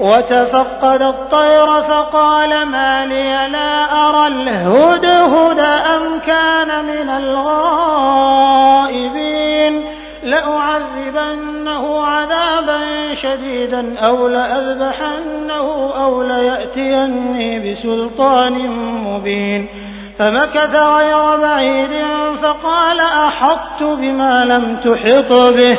وتفقد الطير فقال ما لي لا أرى الهدهد أم كان من الغائبين لأعذبنه عذابا شديدا أو لأذبحنه أو ليأتيني بسلطان مبين فمكث غير بعيد فقال أحطت بما لم تحط به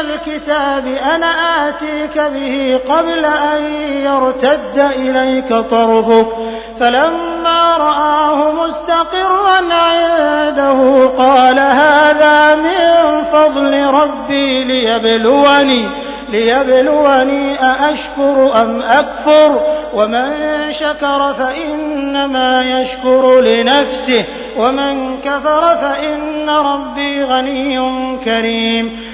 الكتاب أنا آتيك به قبل أن يرتد إليك طرفك. فلما رآه مستقرا عنده قال هذا من فضل ربي ليبلوني ليبلوني أأشكر أم أكفر؟ ومن شكر فإنما يشكر لنفسه ومن كفر فإن ربي غني كريم.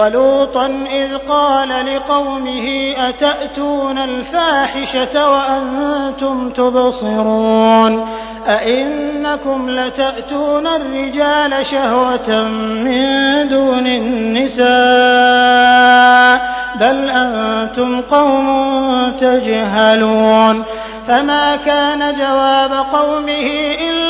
ولوطا إذ قال لقومه أتأتون الفاحشة وأنتم تبصرون أئنكم لتأتون الرجال شهوة من دون النساء بل أنتم قوم تجهلون فما كان جواب قومه إلا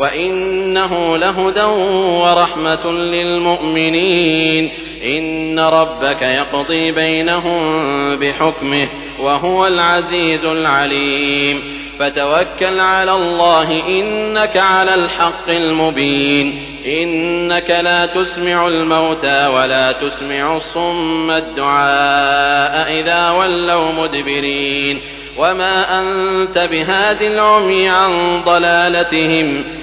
وإنه لهدى ورحمة للمؤمنين. إن ربك يقضي بينهم بحكمه وهو العزيز العليم. فتوكل على الله إنك على الحق المبين. إنك لا تسمع الموتى ولا تسمع الصم الدعاء إذا ولوا مدبرين. وما أنت بهاد العمي عن ضلالتهم.